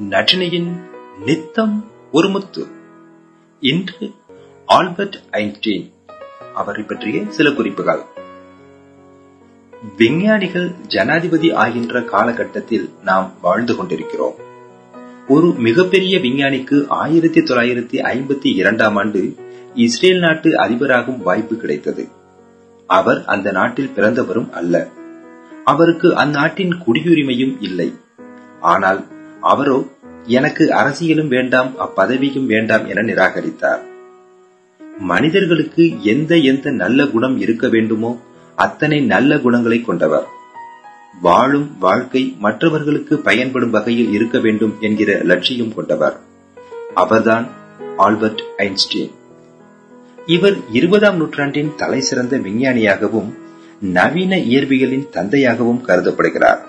நட்டினியின் நித்தம் ஒரு முத்து. இன்று ஆல்பர்ட் ஐன்ஸ்டீன் அவரை பற்றிய சில குறிப்புகள். விஞ்ஞானிகள் ஜனாதிபதி ஆகின்ற காலகட்டத்தில் நாம் வாழ்ந்து கொண்டிருக்கிறோம். ஒரு மிகப்பெரிய விஞ்ஞானிக்கு ஆயிரத்தி தொள்ளாயிரத்தி ஐம்பத்தி இரண்டாம் ஆண்டு இஸ்ரேல் நாட்டு அதிபராகும் வாய்ப்பு கிடைத்தது. அவர் அந்த நாட்டில் பிறந்தவரும் அல்ல. அவருக்கு அந்நாட்டின் குடியுரிமையும் இல்லை. ஆனால் அவரோ எனக்கு அரசியலும் வேண்டாம் அப்பதவியும் வேண்டாம் என நிராகரித்தார். மனிதர்களுக்கு எந்த எந்த நல்ல குணம் இருக்க வேண்டுமோ அத்தனை நல்ல குணங்களை கொண்டவர். வாழும் வாழ்க்கை மற்றவர்களுக்கு பயன்படும் வகையில் இருக்க வேண்டும் என்கிற லட்சியம் கொண்டவர். அவர்தான் ஆல்பர்ட் ஐன்ஸ்டீன். இவர் இருபதாம் நூற்றாண்டின் தலை சிறந்த விஞ்ஞானியாகவும் நவீன இயற்பியலின் தந்தையாகவும் கருதப்படுகிறார்.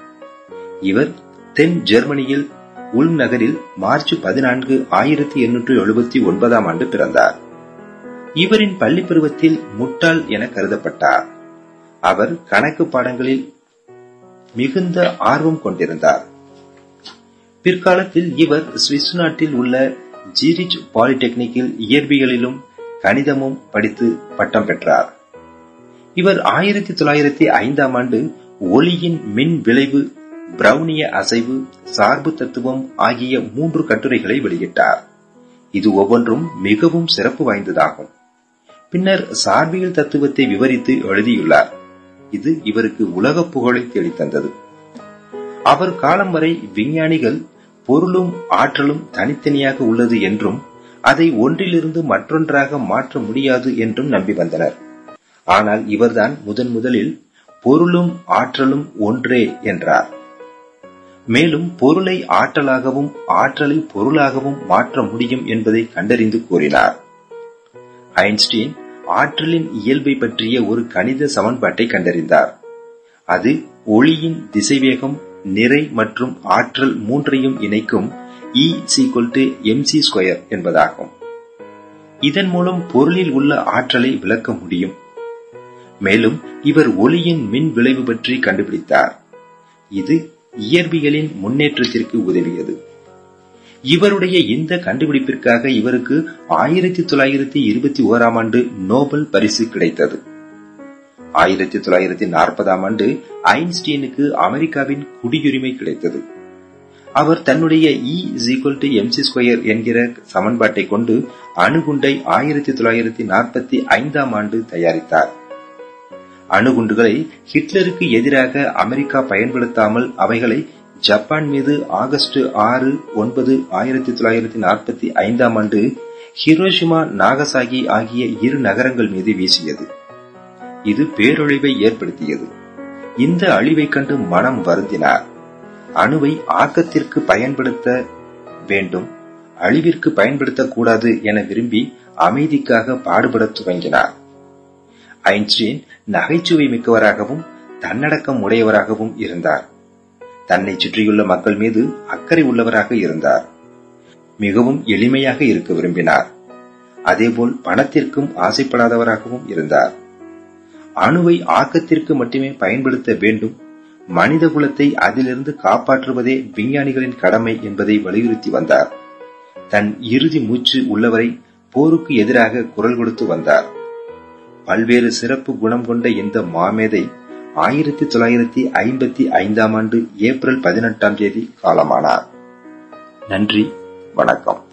இவர் தென் ஜெர்மனியில் உள் நகரில் மார்ச் பதினான்கு ஆயிரத்தி எண்ணூற்று எழுபத்தி ஒன்பதாம் ஆண்டு பிறந்தார். இவரின் பள்ளி பருவத்தில் முட்டாள் என கருதப்பட்டார். அவர் கணக்கு பாடங்களில் மிகுந்த ஆர்வம் கொண்டிருந்தார். பிற்காலத்தில் இவர் சுவிஸ் நாட்டில் உள்ள ஜீரிச் பாலிடெக்னிக்கில் இயற்பியலிலும் கணிதமும் படித்து பட்டம் பெற்றார். இவர் ஆயிரத்தி தொள்ளாயிரத்தி ஐந்தாம் ஆண்டு ஒளியின் மின் விளைவு பிரவுனிய அசைவு சார்பு தத்துவம் ஆகிய மூன்று கட்டுரைகளை வெளியிட்டார். இது ஒவ்வொன்றும் மிகவும் சிறப்பு வாய்ந்ததாகும். பின்னர் சார்பியல் தத்துவத்தை விவரித்து எழுதியுள்ளார். இது இவருக்கு உலக புகழை தேடித்தந்தது. அவர் காலம் வரை விஞ்ஞானிகள் பொருளும் ஆற்றலும் தனித்தனியாக உள்ளது என்றும் அதை ஒன்றிலிருந்து மற்றொன்றாக மாற்ற முடியாது என்றும் நம்பி வந்தனர். ஆனால் இவர்தான் முதன் முதலில் பொருளும் ஆற்றலும் ஒன்றே என்றார். மேலும் பொருளை ஆற்றலாகவும் ஆற்றலை பொருளாகவும் மாற்ற முடியும் என்பதை கண்டறிந்து கூறினார். ஐன்ஸ்டீன் ஆற்றலின் இயல்பை பற்றிய ஒரு கணித சமன்பாட்டை கண்டறிந்தார். அது ஒளியின் திசைவேகம் நிறை மற்றும் ஆற்றல் மூன்றையும் இணைக்கும் E equal to MC square என்பதாகும். இதன் மூலம் பொருளில் உள்ள ஆற்றலை விளக்க முடியும். மேலும் இவர் ஒளியின் மின் விளைவு பற்றி கண்டுபிடித்தார். இது இயற்பியலின் முன்னேற்றத்திற்கு உதவியது. இவருடைய இந்த கண்டுபிடிப்பிற்காக இவருக்கு ஆயிரத்தி தொள்ளாயிரத்தி இருபத்தி ஓராம் ஆண்டு நோபல் பரிசு கிடைத்தது. ஆயிரத்தி தொள்ளாயிரத்தி நாற்பதாம் ஆண்டு ஐன்ஸ்டீனுக்கு அமெரிக்காவின் குடியுரிமை கிடைத்தது. அவர் தன்னுடைய E equal to MC square என்கிற சமன்பாட்டை கொண்டு அணுகுண்டை ஆயிரத்தி தொள்ளாயிரத்தி நாற்பத்தி ஐந்தாம் ஆண்டு தயாரித்தார். அணுகுண்டுகளை ஹிட்லருக்கு எதிராக அமெரிக்கா பயன்படுத்தாமல் அவைகளை ஜப்பான் மீது ஆகஸ்ட் ஆறு ஒன்பது ஆயிரத்தி தொள்ளாயிரத்தி நாற்பத்தி ஐந்தாம் ஆண்டு ஹிரோஷிமா நாகசாகி ஆகிய இரு நகரங்கள் மீது வீசியது. இது பேரொழிவை ஏற்படுத்தியது. இந்த அழிவை கண்டு மனம் வருந்தினார். அணுவை ஆக்கத்திற்கு பயன்படுத்த வேண்டும் அழிவிற்கு பயன்படுத்தக்கூடாது என விரும்பி அமைதிக்காக பாடுபடத் துவங்கினார். ஐன்ஸ்டீன் நகைச்சுவை மிக்கவராகவும் தன்னடக்கம் உடையவராகவும் இருந்தார். தன்னை சுற்றியுள்ள மக்கள் மீது அக்கறை உள்ளவராக இருந்தார். மிகவும் எளிமையாக இருக்க விரும்பினார். அதேபோல் பணத்திற்கும் ஆசைப்படாதவராகவும் இருந்தார். அணுவை ஆக்கத்திற்கு மட்டுமே பயன்படுத்த வேண்டும். மனித குலத்தை அதிலிருந்து காப்பாற்றுவதே விஞ்ஞானிகளின் கடமை என்பதை வலியுறுத்தி வந்தார். தன் இறுதி மூச்சு உள்ளவரை போருக்கு எதிராக குரல் கொடுத்து வந்தார். பல்வேறு சிறப்பு குணம் கொண்ட இந்த மாமேதை ஆயிரத்தி தொள்ளாயிரத்தி ஐம்பத்தி ஐந்தாம் ஆண்டு ஏப்ரல் பதினெட்டாம் தேதி காலமானார். நன்றி. வணக்கம்.